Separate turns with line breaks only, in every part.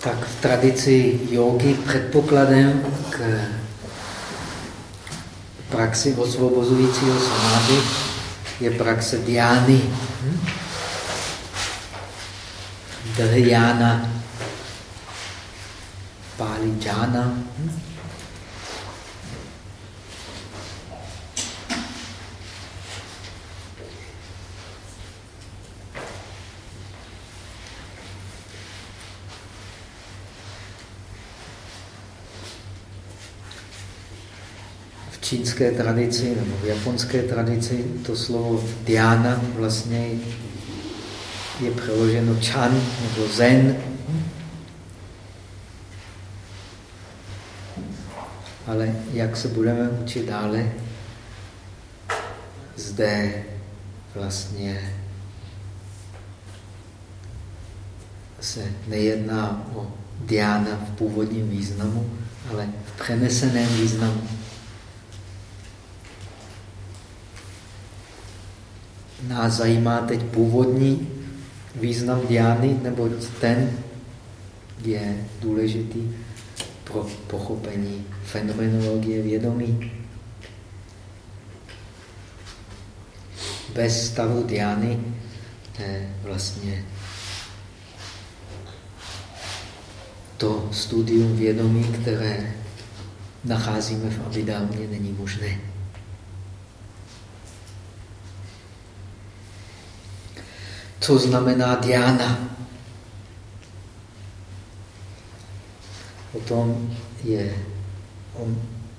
Tak v tradici jogy předpokladem k praxi osvobozujícího samády je praxe diány. Hm? Dhyana, Pali jhana. Čínské tradici nebo v japonské tradici to slovo diana vlastně je přeloženo chan nebo zen. Ale jak se budeme učit dále, zde vlastně se nejedná o diana v původním významu, ale v přeneseném významu. Nás zajímá teď původní význam diány, nebo ten je důležitý pro pochopení fenomenologie vědomí. Bez stavu diány vlastně to studium vědomí, které nacházíme v Abidámě, není možné. Co znamená diána. O tom je o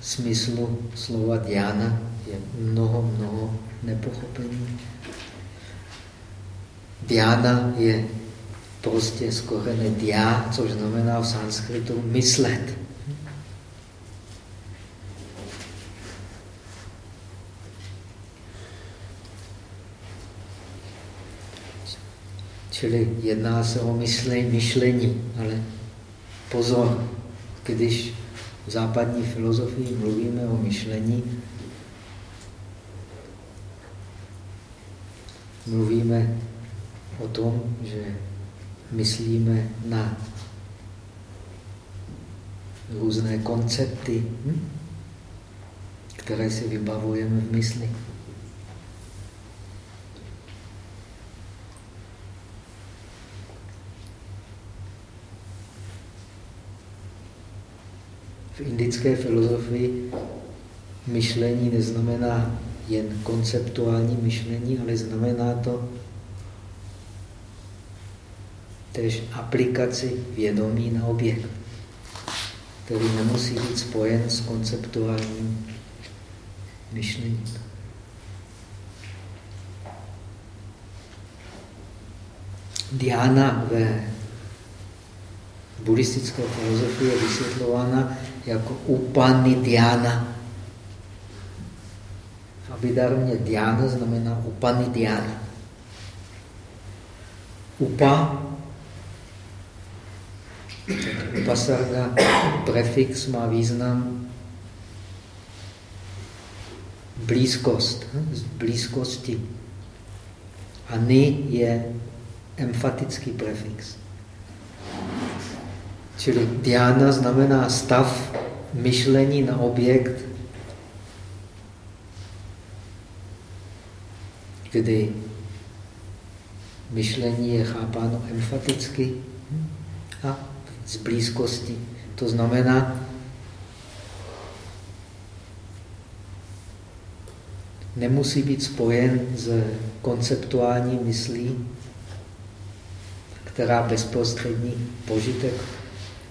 smyslu slova diána je mnoho, mnoho nepochopení. Diána je prostě z korene dia, což znamená v sanskritu myslet. Čili jedná se o myšlení, myšlení, ale pozor, když v západní filozofii mluvíme o myšlení, mluvíme o tom, že myslíme na různé koncepty, hm? které si vybavujeme v mysli. V indické filozofii myšlení neznamená jen konceptuální myšlení, ale znamená to tež aplikaci vědomí na objekt, který nemusí být spojen s konceptuálním myšlením. Diana ve buddhistické filozofii je vysvětlována jako upanidiana. V Abidarmě diana znamená upanidiana. Upa, upasarga, prefix má význam blízkost, z blízkosti. A ny je emfatický prefix. Čili diana znamená stav myšlení na objekt, kdy myšlení je chápáno emfaticky a z blízkosti. To znamená, nemusí být spojen s konceptuální myslí, která bezprostřední požitek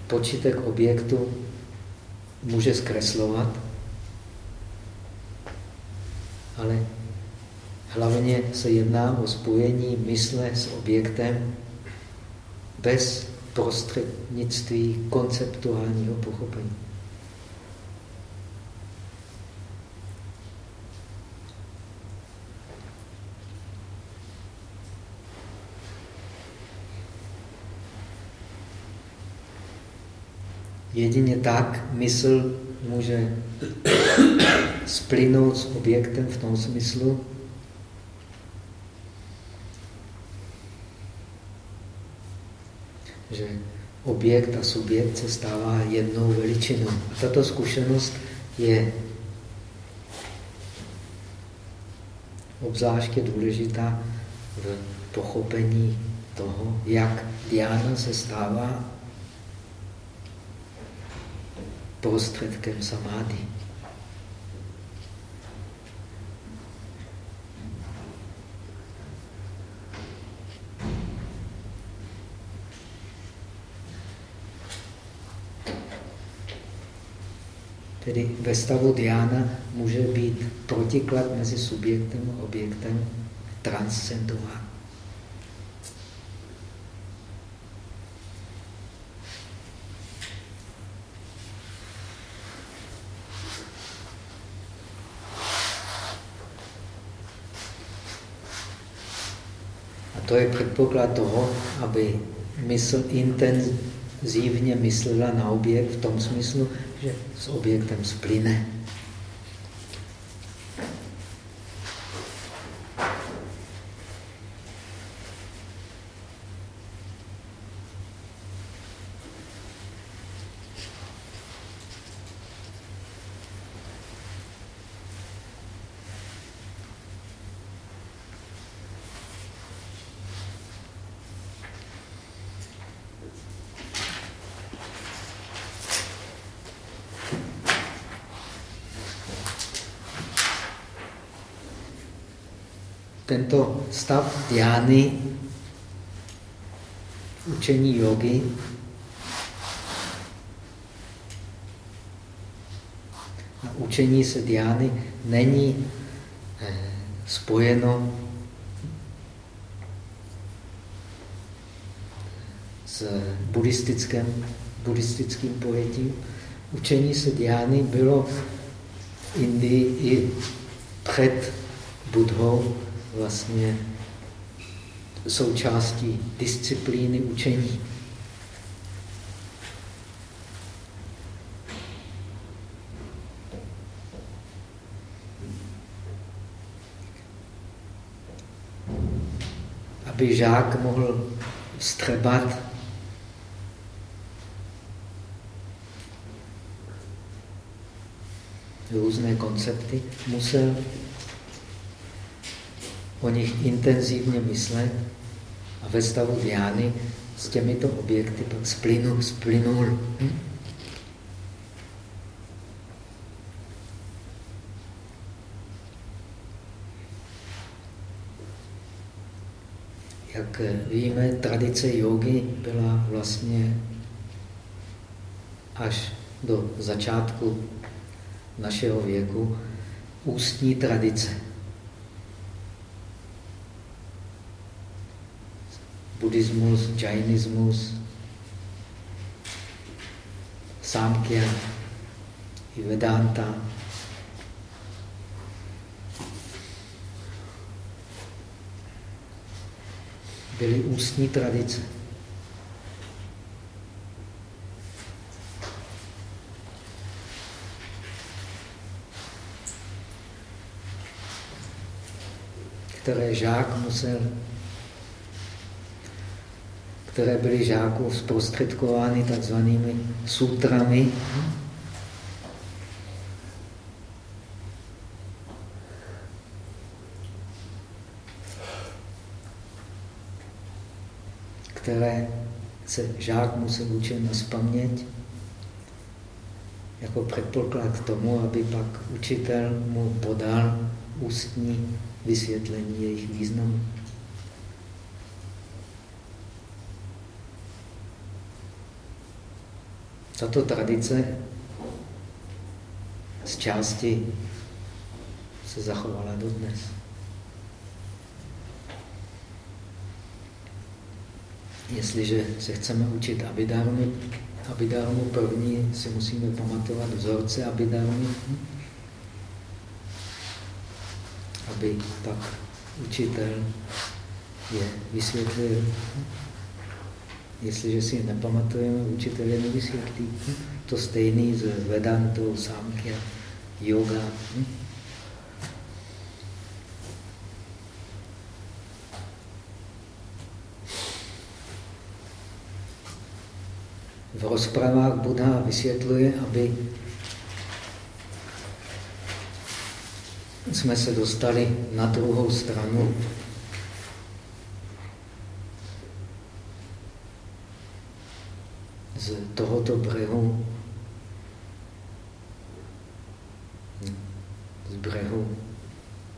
počítek objektu může zkreslovat, ale hlavně se jedná o spojení mysle s objektem bez prostřednictví konceptuálního pochopení. Jedině tak mysl může splynout s objektem v tom smyslu, že objekt a subjekt se stává jednou veličinou. A tato zkušenost je obzvláště důležitá v pochopení toho, jak diána se stává prostředkem samády. Tedy ve stavu diána může být protiklad mezi subjektem a objektem transcendován. To je předpoklad toho, aby mysl intenzivně myslela na objekt v tom smyslu, že s objektem splyne. Tento stav diány, učení jogy, a učení se diány není eh, spojeno s buddhistickým, buddhistickým pojetím. Učení se diány bylo v Indii i před Budhou vlastně součástí disciplíny učení. Aby žák mohl vstřebat různé koncepty, musel o nich intenzivně myslet a ve stavu diány s těmito objekty pak splynul. splynul. Hm? Jak víme, tradice jogy byla vlastně až do začátku našeho věku ústní tradice. Buddhismus, jainismus, Samkhya i Vedanta. Byly ústní tradice. které žák musel které byly žáků zprostředkovány takzvanými sutrami. které se žák musel učit na spaměť jako předpoklad k tomu, aby pak učitel mu podal ústní vysvětlení jejich významu. Tato tradice z části se zachovala dodnes. Jestliže se chceme učit abidarmy, abidarmu první si musíme pamatovat vzorce abidarmy, aby pak učitel je vysvětlil Jestliže si je nepamatujeme, učitel je nevysvětlí. To stejný s Vedantou, Samkhya, yoga. v rozpravách Buddha vysvětluje, aby jsme se dostali na druhou stranu z tohoto brehu, z brehu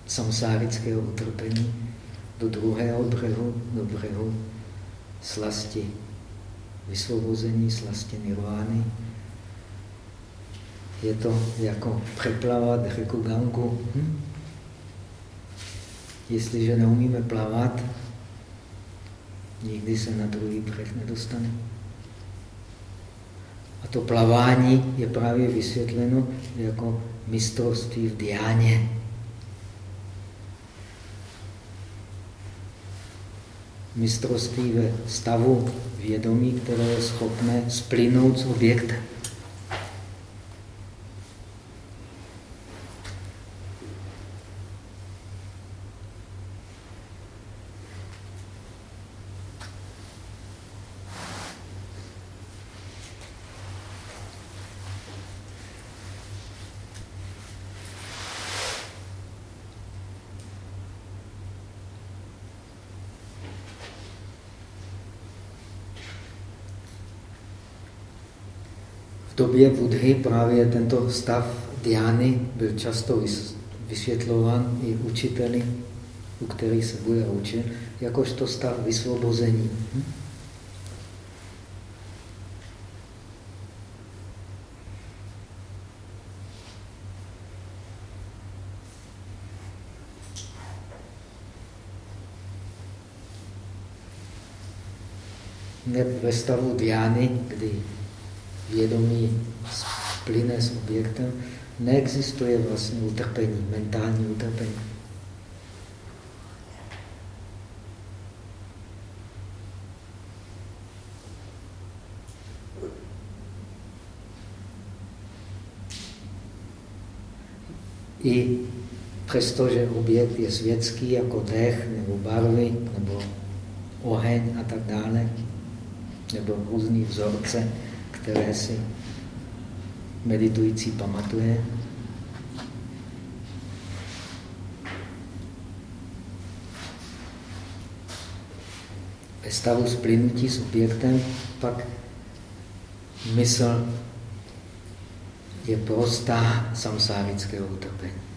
samsárického utrpení do druhého brehu, do brehu slasti vysvobození, slasti nirvány. Je to jako přeplavat řeku Gangu. Hm? Jestliže neumíme plavat, nikdy se na druhý břeh nedostane. A to plavání je právě vysvětleno jako mistrovství v diáně. Mistrovství ve stavu vědomí, které je schopné splynout s objektem. Době Budhy právě tento stav diány byl často vysvětlován i učiteli, u kterých se bude učit, jakožto stav vysvobození. Hm? ve stavu diány, kdy vědomí plyne s objektem, neexistuje vlastně utrpení, mentální utrpení. I přestože objekt je světský, jako dech, nebo barvy, nebo oheň a tak dále, nebo různý vzorce, které si meditující pamatuje. Ve stavu splynutí s objektem pak mysl je prostá samsárického utrpení.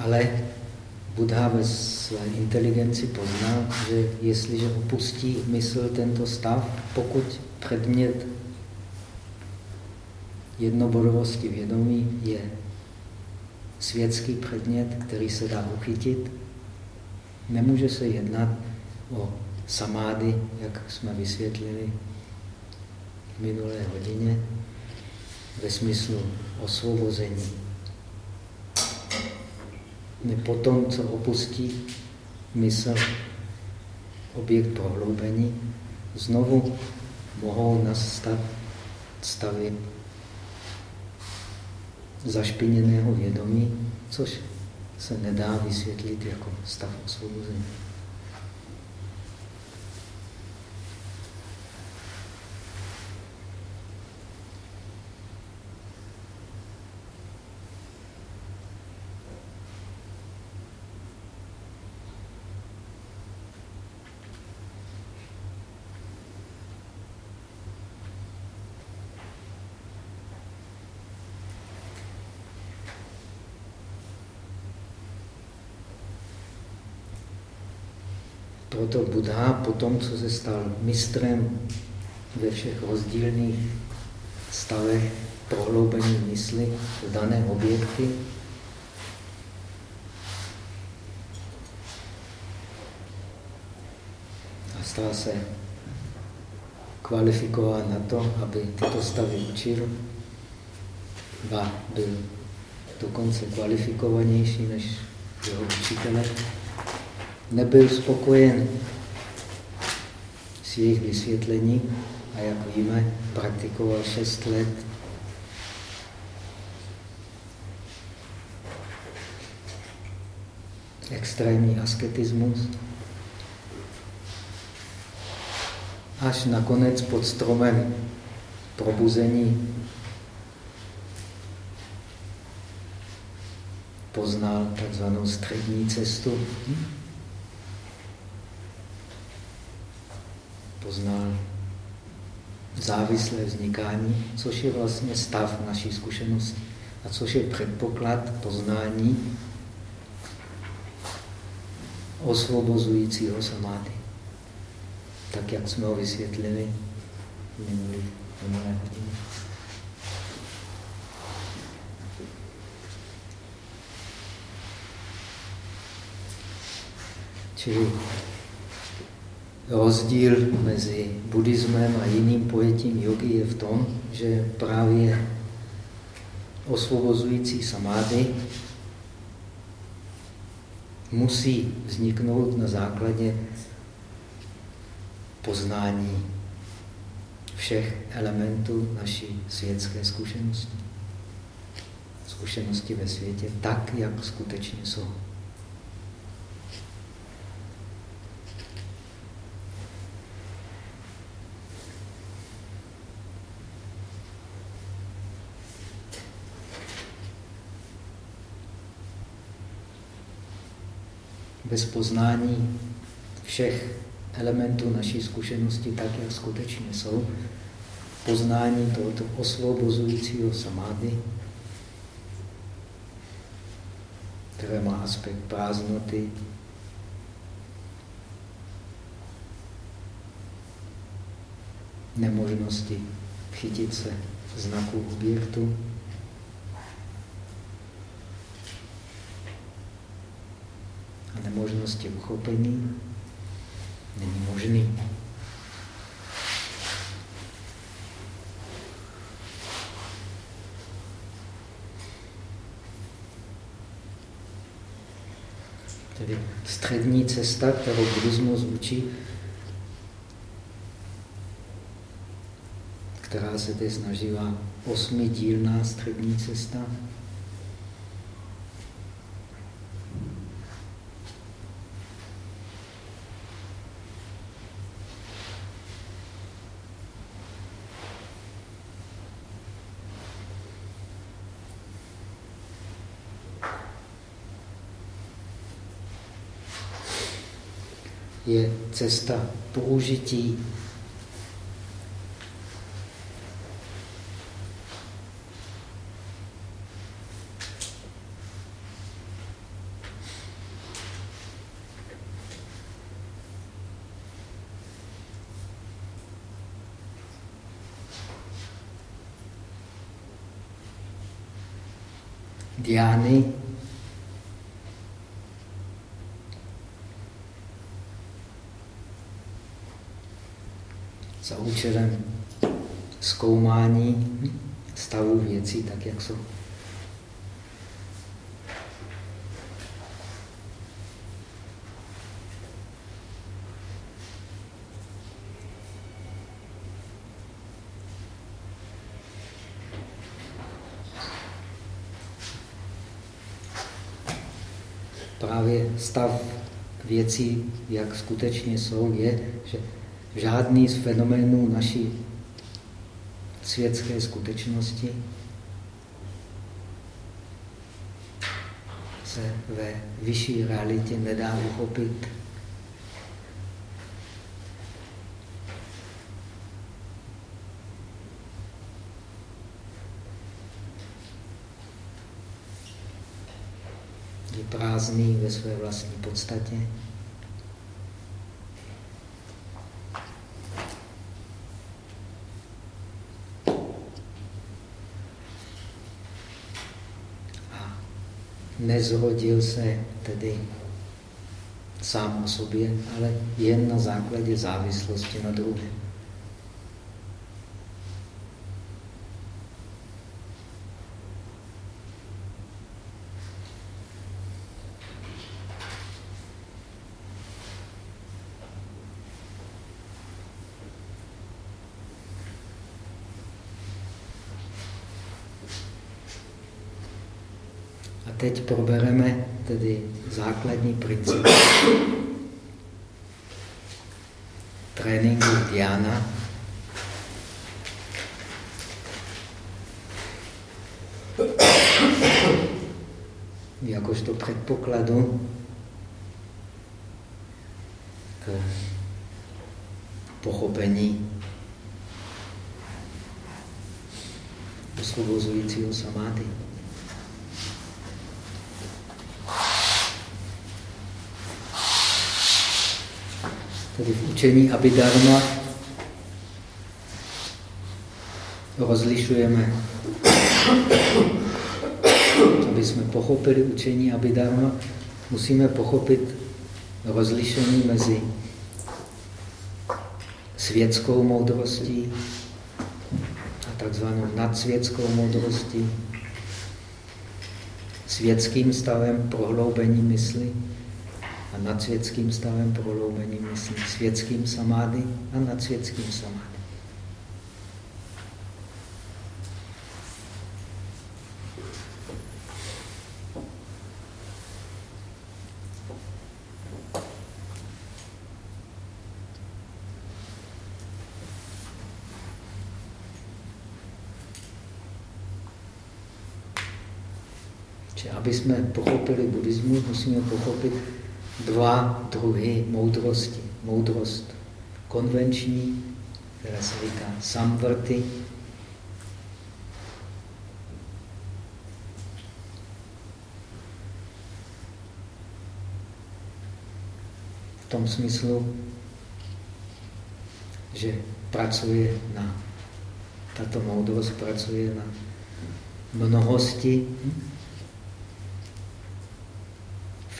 Ale Buddha ve své inteligenci poznal, že jestliže opustí mysl tento stav, pokud předmět jednobodovosti vědomí je světský předmět, který se dá uchytit, nemůže se jednat o samády, jak jsme vysvětlili v minulé hodině, ve smyslu osvobození. Po tom, co opustí mysl objekt prohloubení, znovu mohou nastat stavy zašpiněného vědomí, což se nedá vysvětlit jako stav osvobození. Proto Buddha po tom, co se stal mistrem ve všech rozdílných stavech prohloubení mysli v dané objekty, a stal se kvalifikován na to, aby tyto stavy učil, ba byl dokonce kvalifikovanější než jeho učitele, nebyl spokojen s jejich vysvětlením a jak víme, praktikoval šest let extrémní asketismus, až nakonec pod stromem probuzení poznal takzvanou střední cestu. Poznal závislé vznikání, což je vlastně stav naší zkušenosti a což je předpoklad poznání osvobozujícího samády. Tak, jak jsme ho vysvětlili minulý, minulé hodiny. Čili rozdíl mezi buddhismem a jiným pojetím jogy je v tom, že právě osvobozující samády musí vzniknout na základě poznání všech elementů naší světské zkušenosti. Zkušenosti ve světě tak, jak skutečně jsou. Bez poznání všech elementů naší zkušenosti tak, jak skutečně jsou, poznání tohoto osvobozujícího samády, které má aspekt prázdnoty, nemožnosti chytit se znaku objektu, nemožnosti uchopení není možný. Tedy střední cesta, kterou buddhismus učí, která se teď snažila osmidílná střední cesta, je cesta použití. Diány účelem zkoumání stavu věcí tak, jak jsou. Právě stav věcí, jak skutečně jsou, je, že žádný z fenoménů naší světské skutečnosti se ve vyšší realitě nedá uchopit. Je prázdný ve své vlastní podstatě. Nezrodil se tedy sám o sobě, ale jen na základě závislosti na druhém. Teď probereme tedy základní princip tréninku Diana. Jakožto předpokladu k pochopení osvobozujícího samády. Tedy v učení Abhidharma rozlišujeme, aby jsme pochopili učení Abhidharma, musíme pochopit rozlišení mezi světskou moudrostí a takzvanou nadsvětskou moudrostí, světským stavem prohloubení mysli a nadsvětským stavem prohloubení mysli, světským samády a nadsvětským samády. aby jsme pochopili buddhismus, musíme pochopit dva druhy moudrosti. Moudrost konvenční, která se říká samvrty, v tom smyslu, že pracuje na, tato moudrost pracuje na mnohosti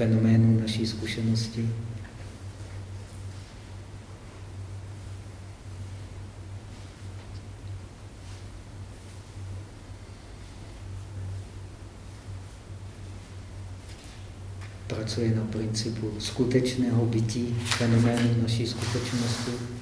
fenoménů naší zkušenosti. Pracuje na principu skutečného bytí fenoménu naší skutečnosti.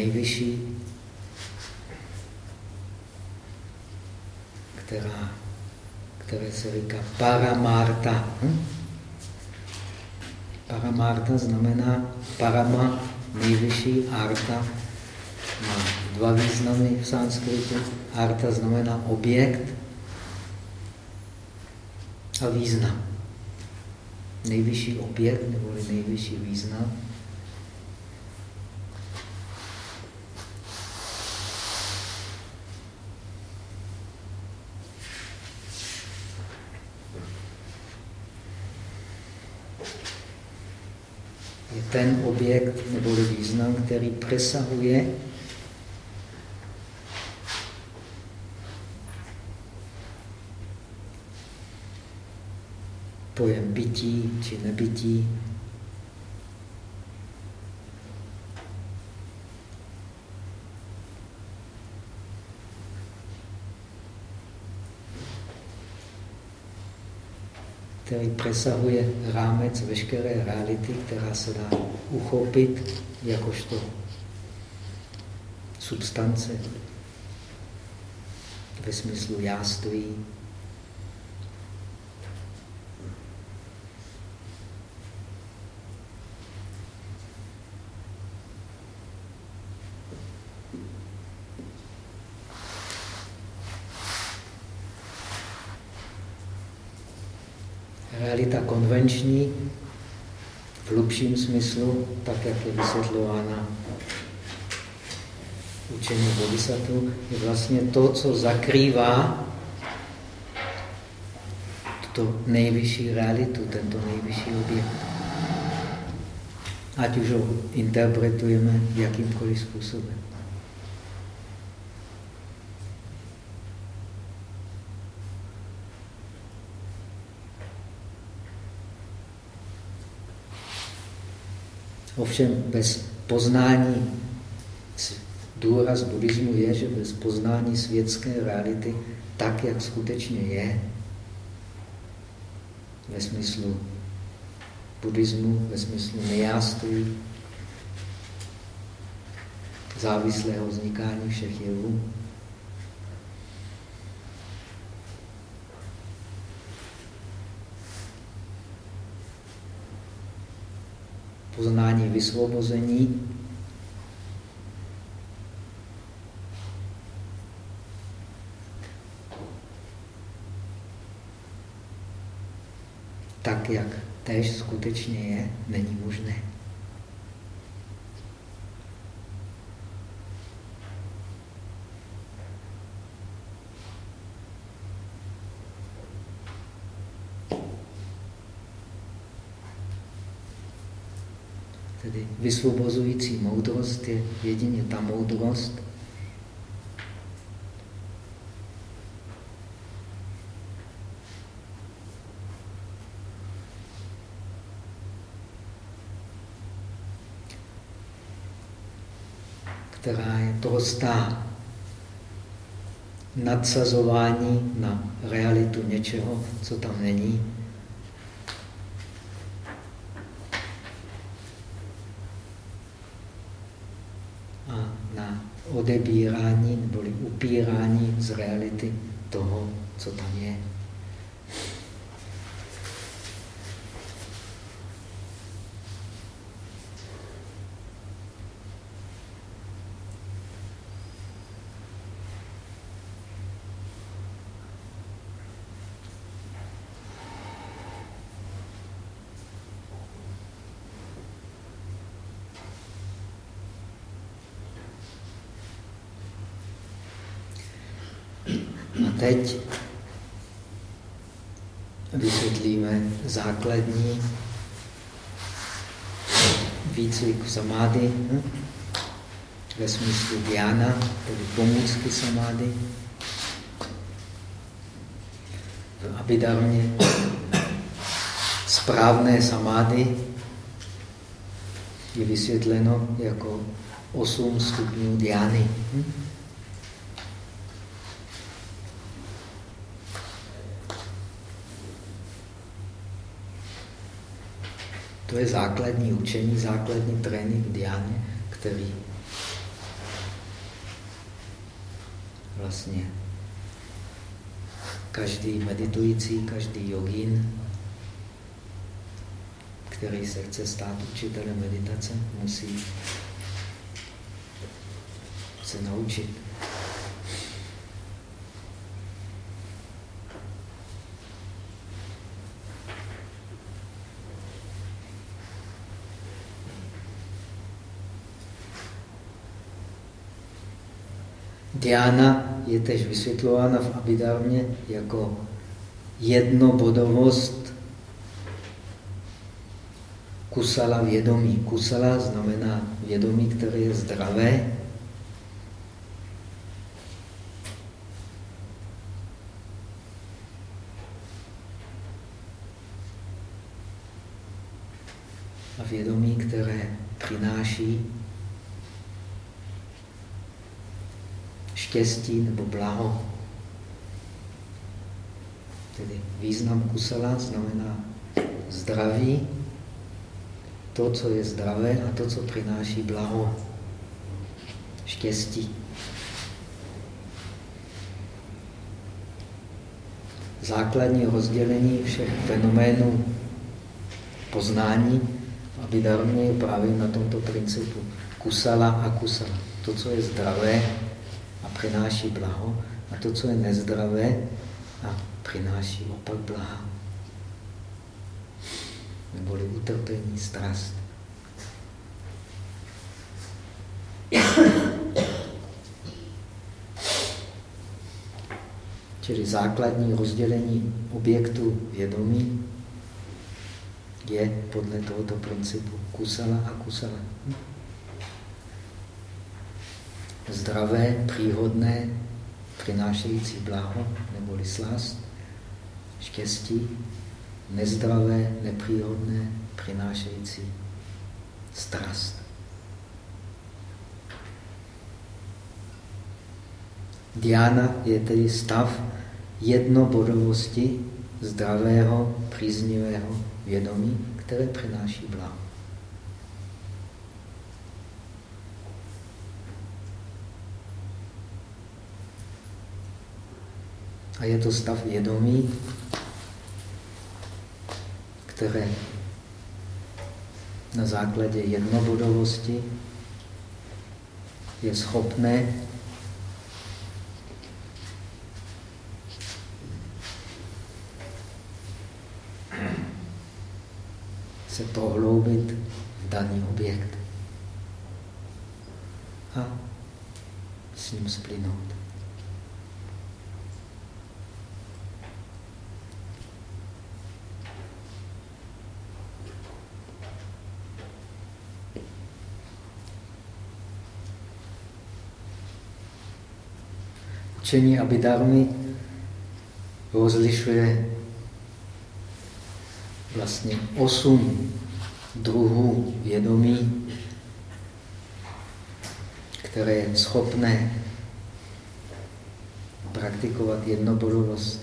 Nejvyšší, která, které se říká paramarta. Hm? Paramarta znamená parama, nejvyšší, arta má dva významy v sanskritu. Arta znamená objekt a význam. Nejvyšší objekt neboli nejvyšší význam ten objekt nebo význam, který přesahuje pojem bytí či nebytí, který přesahuje rámec veškeré reality, která se dá uchopit jakožto substance ve smyslu jáství, realita konvenční v hlubším smyslu, tak jak je vysvětlována učení bodhisattva, je vlastně to, co zakrývá tuto nejvyšší realitu, tento nejvyšší objekt. Ať už ho interpretujeme jakýmkoliv způsobem. Ovšem bez poznání, důraz buddhismu je, že bez poznání světské reality, tak, jak skutečně je, ve smyslu buddhismu, ve smyslu nejáství, závislého vznikání všech jevů. Poznání vysvobození tak, jak též skutečně je, není možné. Tedy vysvobozující moudrost je jedině ta moudrost, která je prostá nadsazování na realitu něčeho, co tam není. A na odebírání neboli upírání z reality toho, co tam je. Teď vysvětlíme základní výcvik samády hm? ve smyslu diana, tedy pomůcky samády. V abidarmě správné samády je vysvětleno jako osm stupňů diány. Hm? To je základní učení, základní trénink diány, který vlastně každý meditující, každý jogín, který se chce stát učitelem meditace, musí se naučit. Diana je tež vysvětlována v Abhidharmě jako jednobodovost kusala vědomí. Kusala znamená vědomí, které je zdravé. A vědomí, které přináší štěstí nebo blaho. Tedy význam kusala znamená zdraví, to, co je zdravé a to, co přináší blaho, štěstí. Základní rozdělení všech fenoménů poznání v Abhidharmě je právě na tomto principu kusala a kusala. To, co je zdravé, přináší blaho a to, co je nezdravé, a přináší opak blaha. Neboli utrpení, strast. Čili základní rozdělení objektu vědomí je podle tohoto principu kusala a kusala zdravé, příhodné, přinášející blaho neboli slast, štěstí, nezdravé, nepříhodné, přinášející strast. Diana je tedy stav jednobodovosti, zdravého, příznivého vědomí, které přináší blaho. A je to stav vědomí, které na základě jednobodovosti je schopné se prohloubit v daný objekt a s ním splynout. Učení Abhidharmy rozlišuje vlastně osm druhů vědomí, které je schopné praktikovat jednobodovost.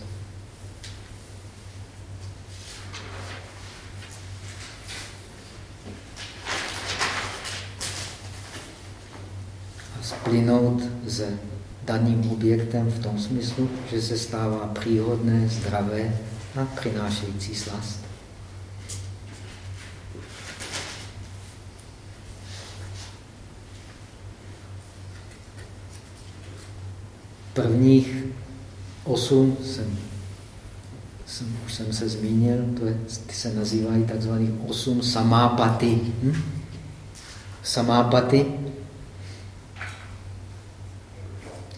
A ze daným objektem v tom smyslu, že se stává příhodné, zdravé a přinášející slast. Prvních osm jsem, jsem, už jsem se zmínil, to je, ty se nazývají takzvaný osm samápaty. Hm? Samápaty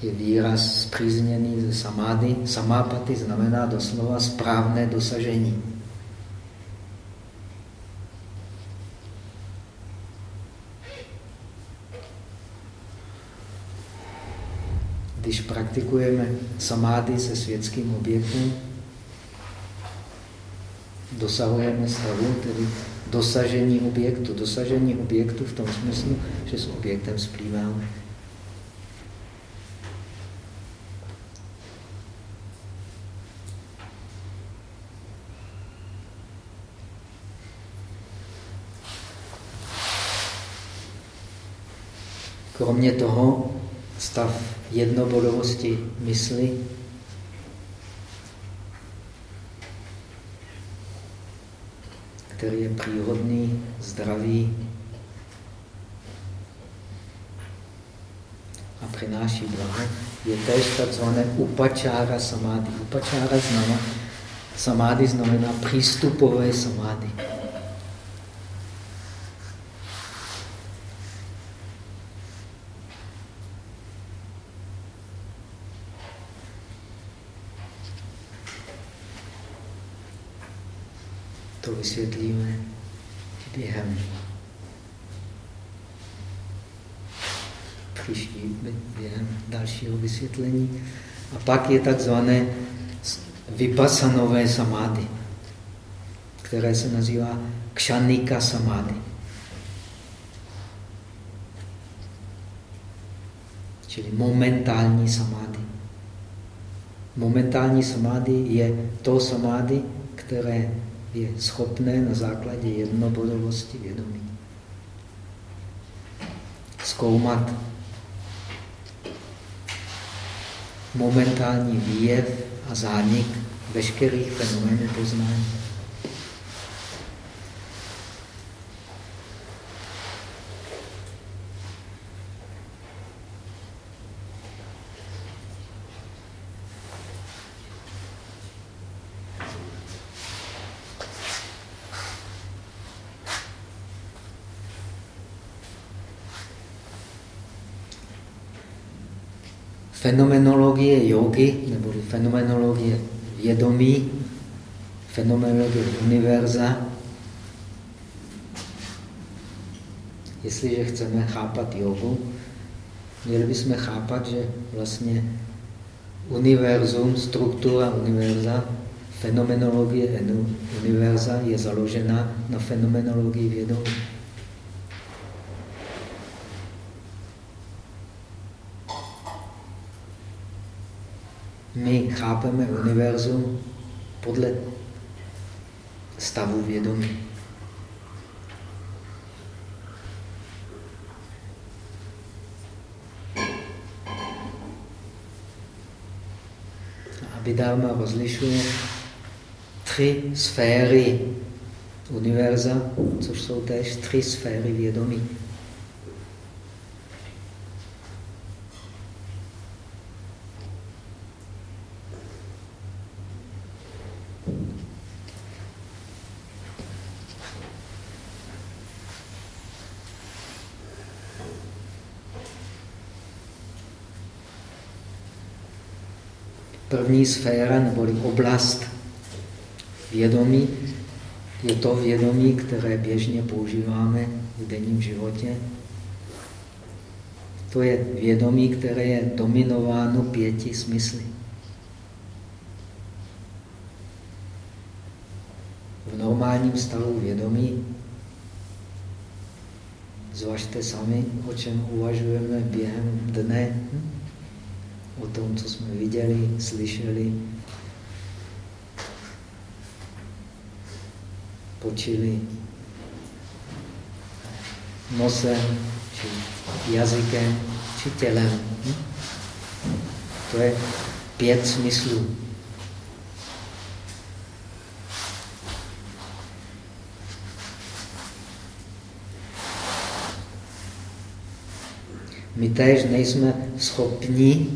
je výraz zpřízněný ze samády. Samápaty znamená doslova správné dosažení. Když praktikujeme samády se světským objektem, dosahujeme stavu, tedy dosažení objektu. Dosažení objektu v tom smyslu, že s objektem splýváme. Kromě toho stav jednobodovosti mysli který je příhodný, zdravý a přináší blaho, je též takzvané upačára samády. Upačára znamená, samády znamená přístupové samády. to vysvětlíme během příští, během dalšího vysvětlení. A pak je takzvané vypasanové samády, které se nazývá kšanika samády. Čili momentální samády. Momentální samády je to samády, které je schopné na základě jednobodovosti vědomí zkoumat momentální výjev a zánik veškerých fenoménů poznání. Fenomenologie jogy, nebo fenomenologie vědomí, fenomenologie univerza, jestliže chceme chápat jogu, měli bychom chápat, že vlastně univerzum, struktura univerza, fenomenologie univerza je založena na fenomenologii vědomí. My chápeme univerzum podle stavu vědomí. Abhidharma rozlišuje tři sféry univerza, což jsou též tři sféry vědomí. První sféra neboli oblast vědomí je to vědomí, které běžně používáme v denním životě. To je vědomí, které je dominováno pěti smysly. V normálním stavu vědomí zvažte sami, o čem uvažujeme během dne. O tom, co jsme viděli, slyšeli, počili nosem, či jazykem, či tělem. Hm? To je pět smyslů. My též nejsme schopni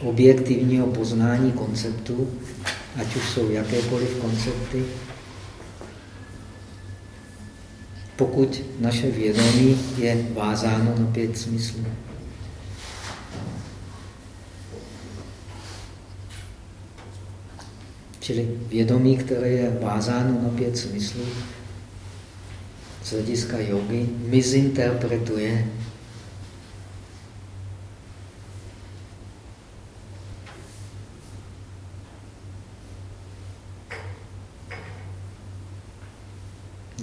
objektivního poznání konceptu, ať už jsou jakékoliv koncepty, pokud naše vědomí je vázáno na pět smyslů. Čili vědomí, které je vázáno na pět smyslů, z hlediska jogy, mizinterpretuje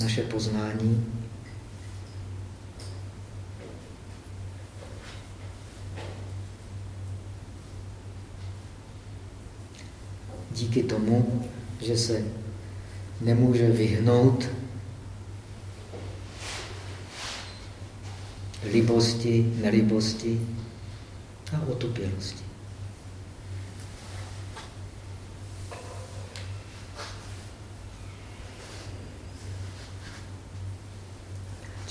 naše poznání. Díky tomu, že se nemůže vyhnout libosti, nelibosti a otupělosti.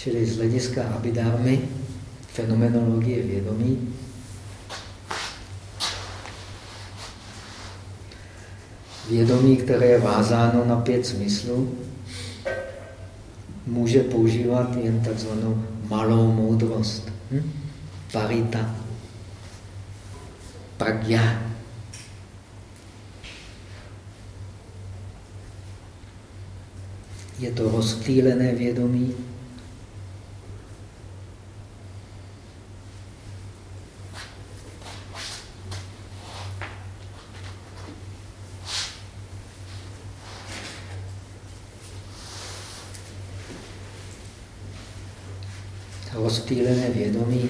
Čili z hlediska abidármy, fenomenologie vědomí, vědomí, které je vázáno na pět smyslů, může používat jen takzvanou malou moudrost. Hm? Parita. Pragya. Je to rozptýlené vědomí, rozptýlené vědomí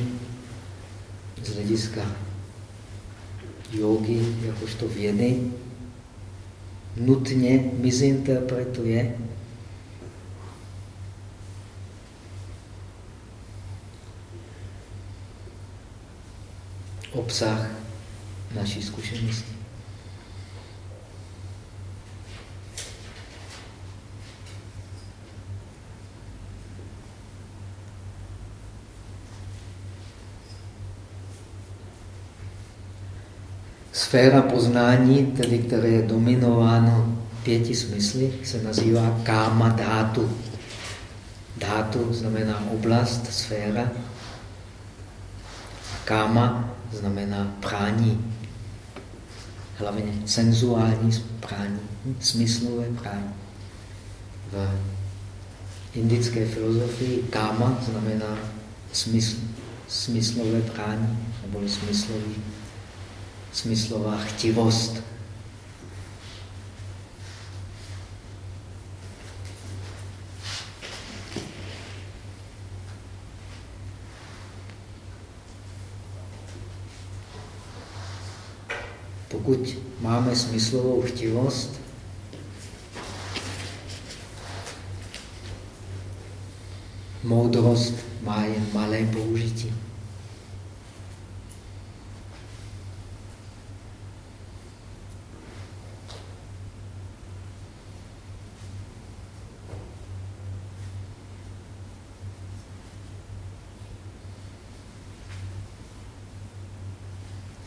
z hlediska jogy, jakožto vědy, nutně mizinterpretuje obsah naší zkušenosti. Sféra poznání, tedy které je dominováno pěti smysly, se nazývá káma dátu. Dátu znamená oblast, sféra. Káma znamená prání. Hlavně senzuální prání, smyslové prání. V indické filozofii káma znamená smysl, smyslové prání nebo smyslový smyslová chtivost. Pokud máme smyslovou chtivost, moudrost má jen malé použití.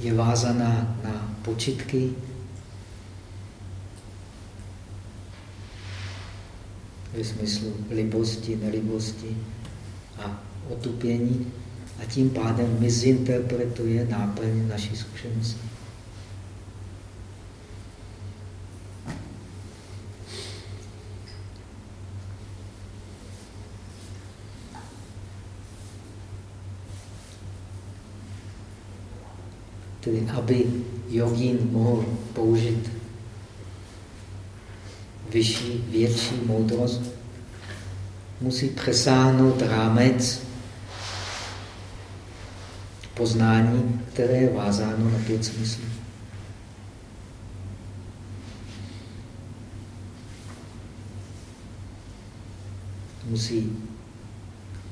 je vázaná na počitky, ve smyslu libosti, nelibosti a otupění a tím pádem mizinterpretuje náplň naší zkušenosti. Tedy aby jogín mohl použít vyšší, větší moudrost, musí přesáhnout rámec poznání, které je vázáno na pět smyslů. Musí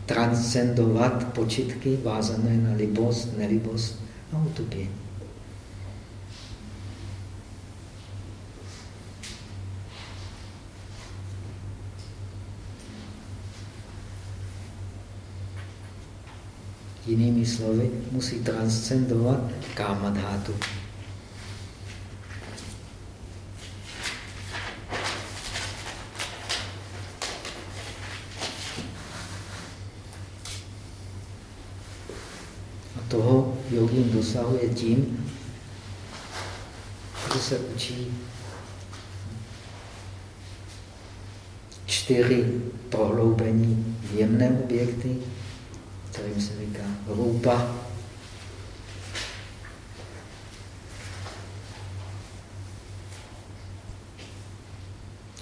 transcendovat počitky vázané na libost, nelibost a utopění. Jinými slovy, musí transcendovat kámadhátu. A toho jogín dosahuje tím, že se učí čtyři prohloubení jemné objekty, kterým se říká rupa.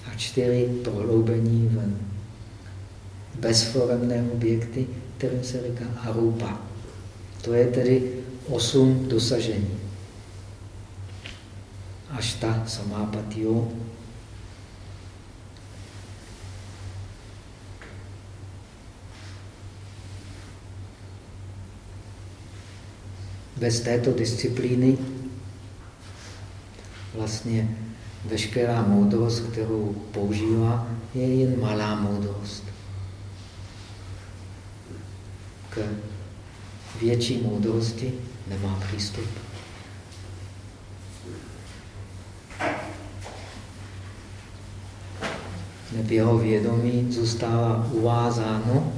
A čtyři prohloubení v bezforemné objekty, kterým se říká arupa. To je tedy osm dosažení. Až ta samápatio bez této disciplíny vlastně veškerá moudrost, kterou používá, je jen malá moudrost. K větší moudrosti nemá přístup. Neb jeho vědomí zůstává uvázáno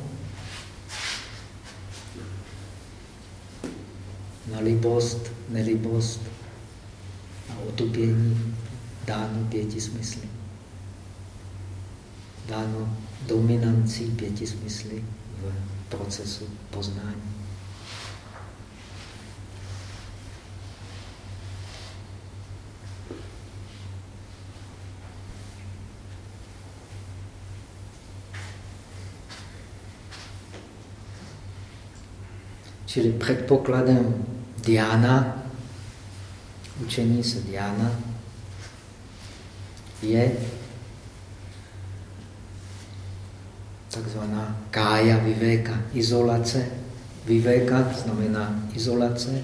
na libost, nelibost a otupění dáno pěti smysly. Dáno dominancí pěti smysly v procesu poznání. Čili předpokladem Diana, učení se Diana, je takzvaná kája vivéka, izolace. Vivéka znamená izolace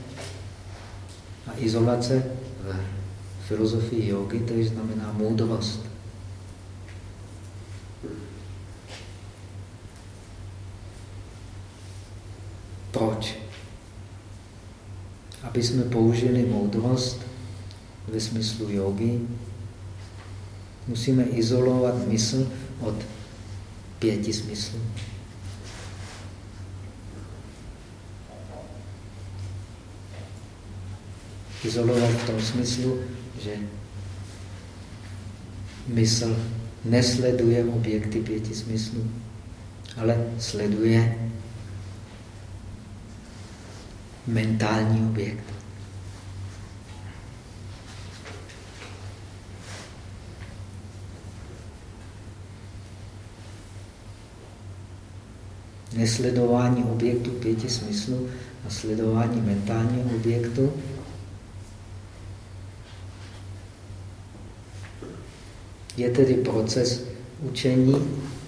a izolace v filozofii jogy to znamená moudrost. Aby jsme použili moudrost ve smyslu jogy, musíme izolovat mysl od pěti smyslů. Izolovat v tom smyslu, že mysl nesleduje objekty pěti smyslů, ale sleduje mentální objekt. Nesledování objektu pěti smyslů a sledování mentálního objektu je tedy proces učení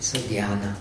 se dhyana.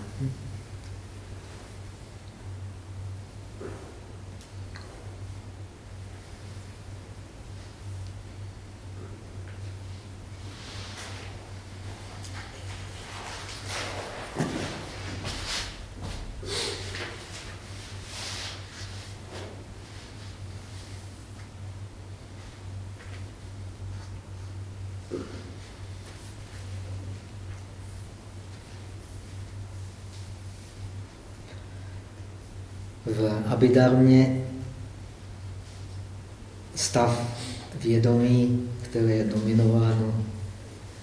Abidarmě stav vědomí, které je dominováno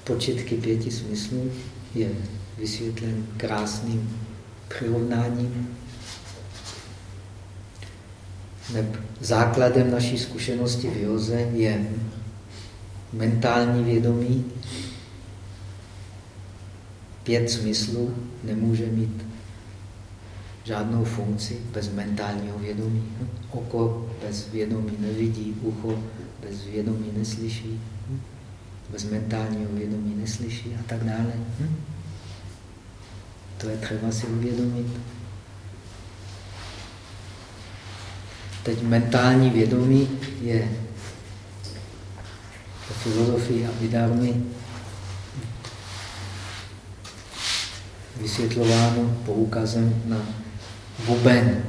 počitky pěti smyslů, je vysvětlen krásným přirovnáním. Základem naší zkušenosti v Joze je mentální vědomí. Pět smyslů nemůže mít žádnou funkci bez mentálního vědomí. Oko bez vědomí nevidí, ucho bez vědomí neslyší, bez mentálního vědomí neslyší a tak dále. To je třeba si uvědomit. Teď mentální vědomí je v filozofii a vydávny vysvětlováno poukazem na buben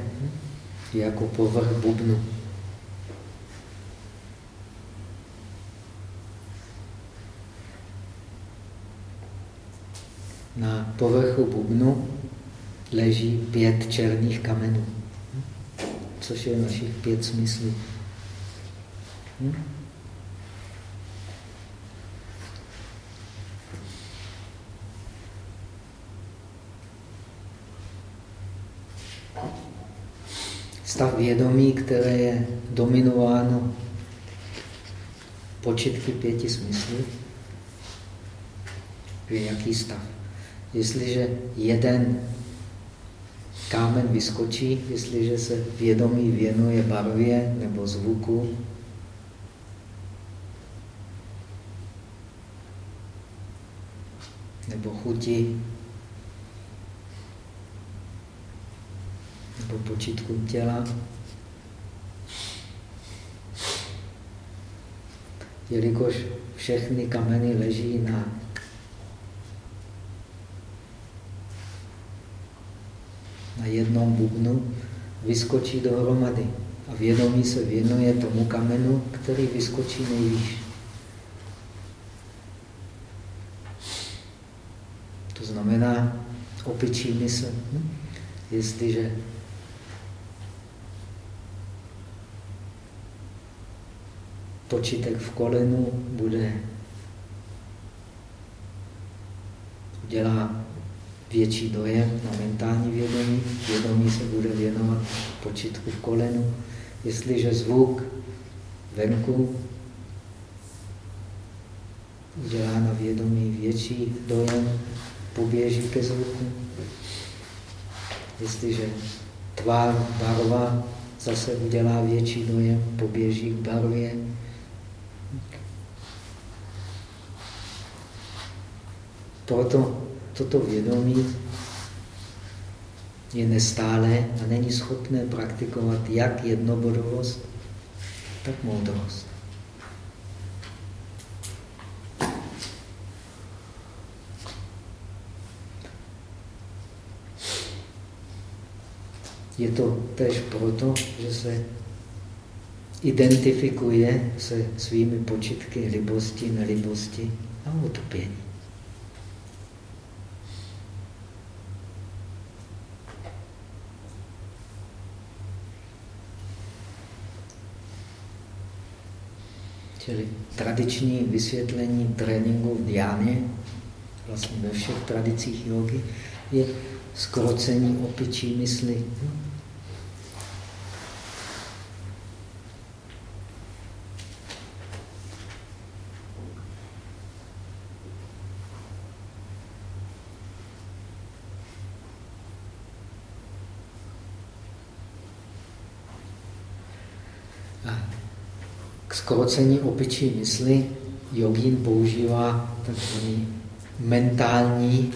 jako povrch bubnu. Na povrchu bubnu leží pět černých kamenů, což je našich pět smyslů. Hm? Stav vědomí, které je dominováno početky pěti smyslů, je jaký stav. Jestliže jeden kámen vyskočí, jestliže se vědomí věnuje barvě nebo zvuku, nebo chuti, nebo počítku těla. Jelikož všechny kameny leží na na jednom bubnu, vyskočí dohromady. A vědomí se věnuje tomu kamenu, který vyskočí nejvýš. To znamená opičí mysl. Hm? Jestliže počítek v kolenu bude dělá větší dojem na mentální vědomí, vědomí se bude věnovat počítku v kolenu. Jestliže zvuk venku udělá na vědomí větší dojem, poběží ke zvuku. Jestliže tvár, barva zase udělá větší dojem, poběží k barvě. Proto toto vědomí je nestále a není schopné praktikovat jak jednobodovost, tak moudrost. Je to tež proto, že se identifikuje se svými počitky libosti, nelibosti a utopění. Čili tradiční vysvětlení tréninku v diáně, vlastně ve všech tradicích jogy, je skrocení opičí mysli. K skrocení opičí mysli jogín používá takzvaný mentální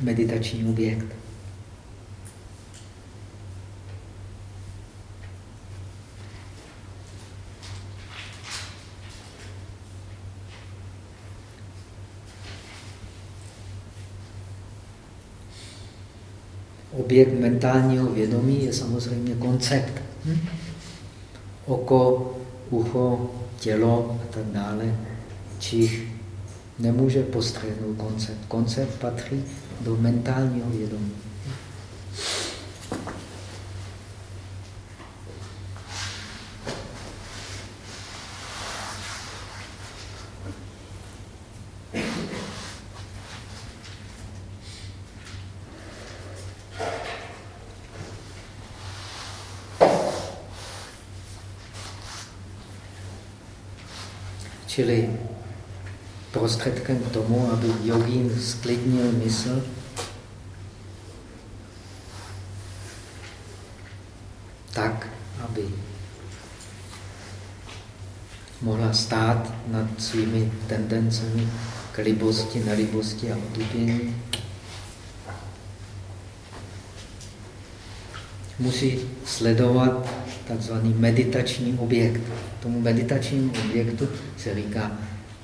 meditační objekt. Objekt mentálního vědomí je samozřejmě koncept. Hm? Oko, ucho, tělo a tak dále. Čich nemůže postřehnout koncept. Koncept patří do mentálního vědomí. Čili prostředkem k tomu, aby jogín sklidnil mysl, tak, aby mohla stát nad svými tendencemi k libosti, nelibosti a otupění. Musí sledovat takzvaný meditační objekt. Tomu meditačnímu objektu se říká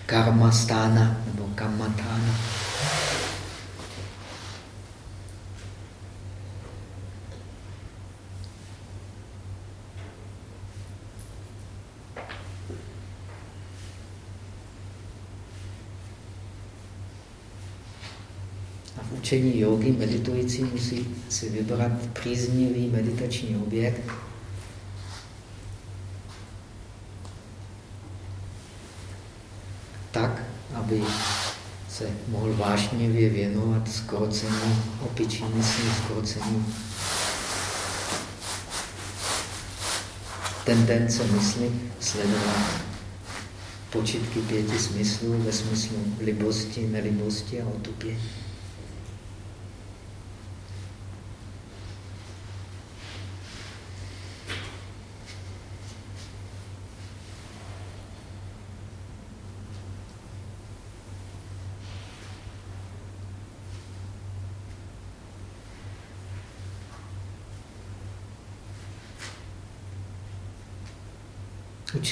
karma stána nebo kamatána. Učení jogy meditující musí si vybrat příznivý meditační objekt, tak, aby se mohl vášnivě věnovat skrocení opičí mysli, skrocení tendence mysli sledovat počitky pěti smyslů ve smyslu libosti, nelibosti a otupění.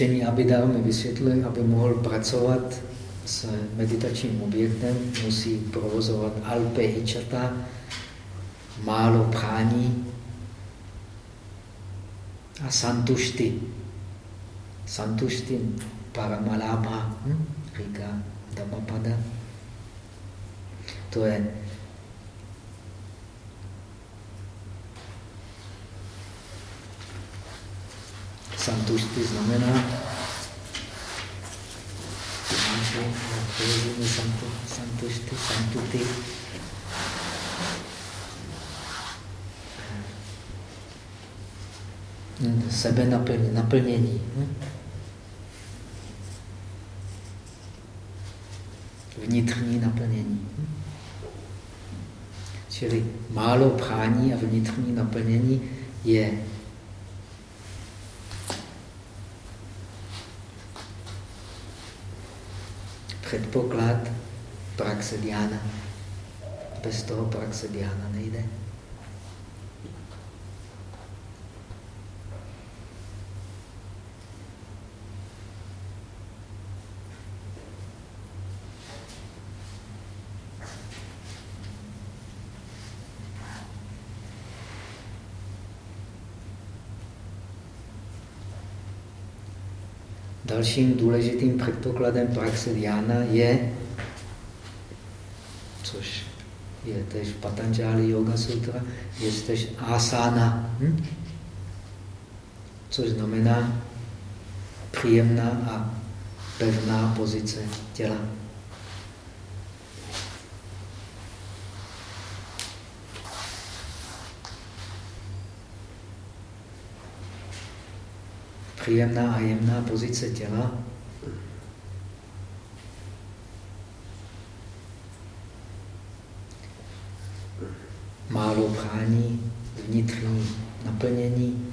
Učení Abhidharmy vysvětluje, aby mohl pracovat s meditačním objektem, musí provozovat alpe hičata, málo prání a santušty. Santušty paramalábha, hm? říká Dhammapada. To je Santušty znamená santušty, santuty. Sebe naplnění. naplnění. Vnitřní naplnění. Čili málo prání a vnitřní naplnění je předpoklad praxe diána. Bez toho praxe diána nejde. Dalším důležitým předpokladem praxe Diana je, což je tež v Patanjali Yoga Sutra, je tež asana, hm? což znamená příjemná a pevná pozice těla. Příjemná a jemná pozice těla. Málo prání, vnitřní naplnění.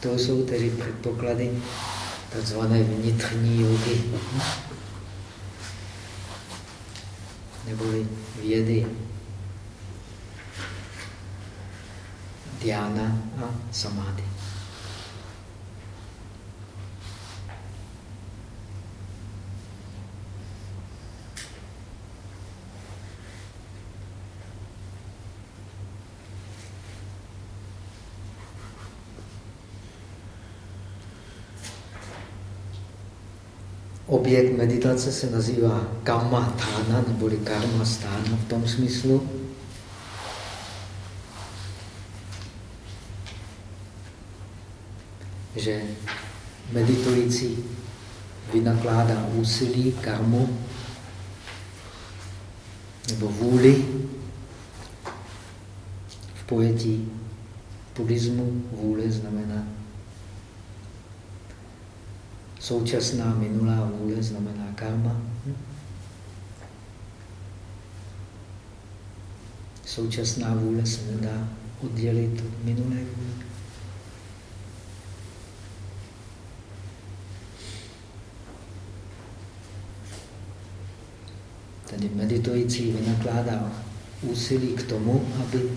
To jsou tedy předpoklady takzvané vnitřní jogy. Neboli vědy Diana a samády. Objekt meditace se nazývá kama thana, neboli karma stána v tom smyslu, že meditující vynakládá úsilí, karmu nebo vůli v pojetí buddhismu. Vůle znamená současná minulá vůle znamená karma. Současná vůle se nedá oddělit od minulé vůle. Tedy meditující vynakládá úsilí k tomu, aby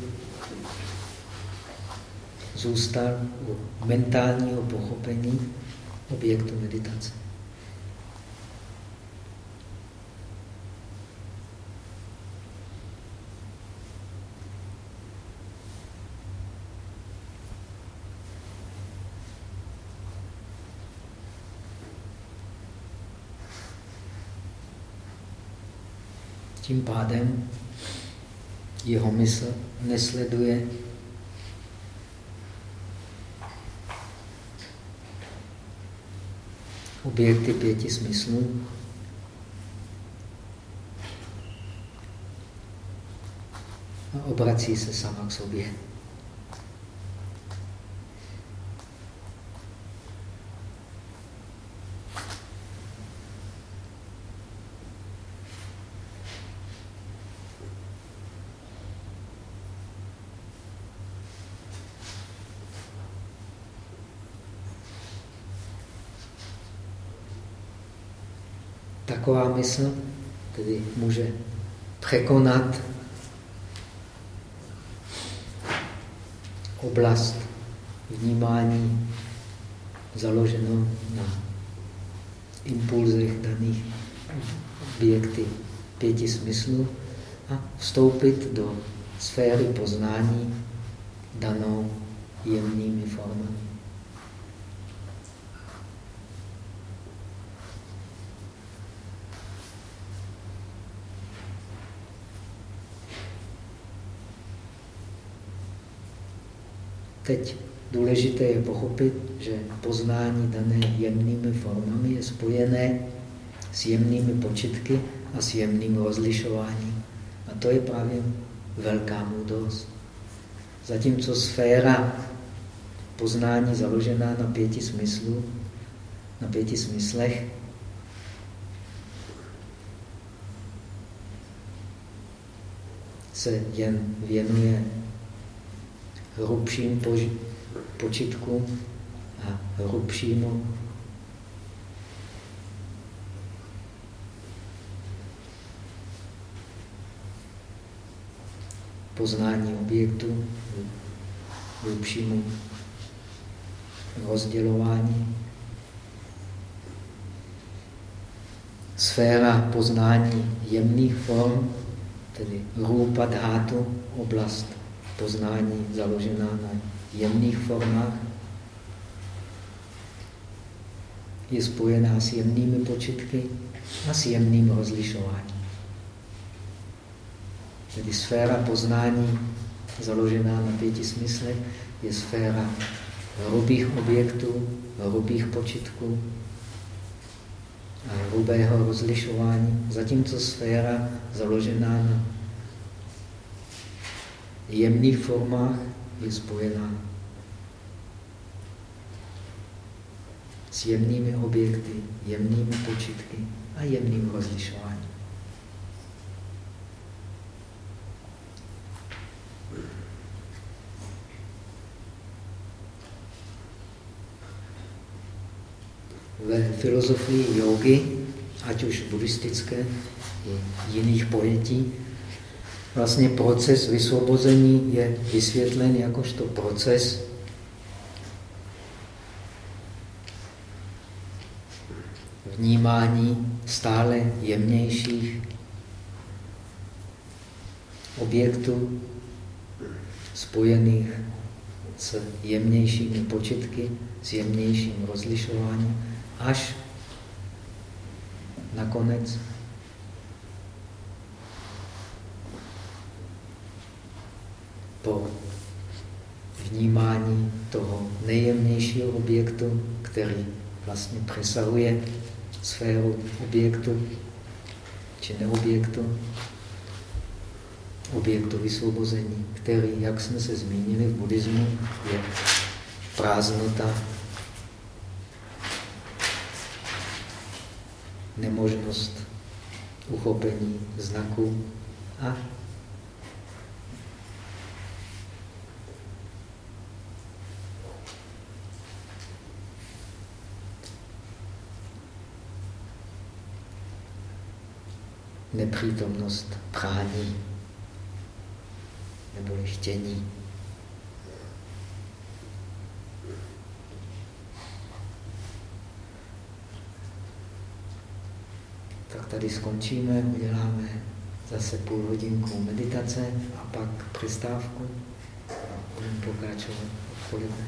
zůstal u mentálního pochopení objektu meditace. Tím pádem jeho mysl nesleduje objekty pěti smyslů. A obrací se sama k sobě. Taková mysl tedy může překonat oblast vnímání založeno na impulzech daných objekty pěti smyslů a vstoupit do sféry poznání danou jemnými formami. Teď důležité je pochopit, že poznání dané jemnými formami je spojené s jemnými počitky a s jemným rozlišováním. A to je právě velká moudrost. Zatímco sféra poznání založená na pěti smyslů, na pěti smyslech, se jen věnuje hrubším počitku a hrubšímu poznání objektu, hlubšímu rozdělování. Sféra poznání jemných form, tedy růpa dhátu, oblast poznání založená na jemných formách, je spojená s jemnými počitky a s jemným rozlišováním. Tedy sféra poznání založená na pěti smyslech je sféra hrubých objektů, hrubých počitků a hrubého rozlišování, zatímco sféra založená na jemných formách je spojená s jemnými objekty, jemnými počitky a jemným rozlišováním. ve filozofii jogy, ať už buddhistické, i jiných pojetí, vlastně proces vysvobození je vysvětlen jakožto proces. Vnímání stále jemnějších objektů spojených s jemnějšími počitky, s jemnějším rozlišováním, až nakonec po vnímání toho nejjemnějšího objektu, který vlastně přesahuje sféru objektu či neobjektu, objektu vysvobození, který, jak jsme se zmínili v buddhismu, je prázdnota, nemožnost uchopení znaku a nepřítomnost prání nebo chtění. Tak tady skončíme, uděláme zase půl hodinku meditace a pak přestávku a budeme pokračovat odpoledne.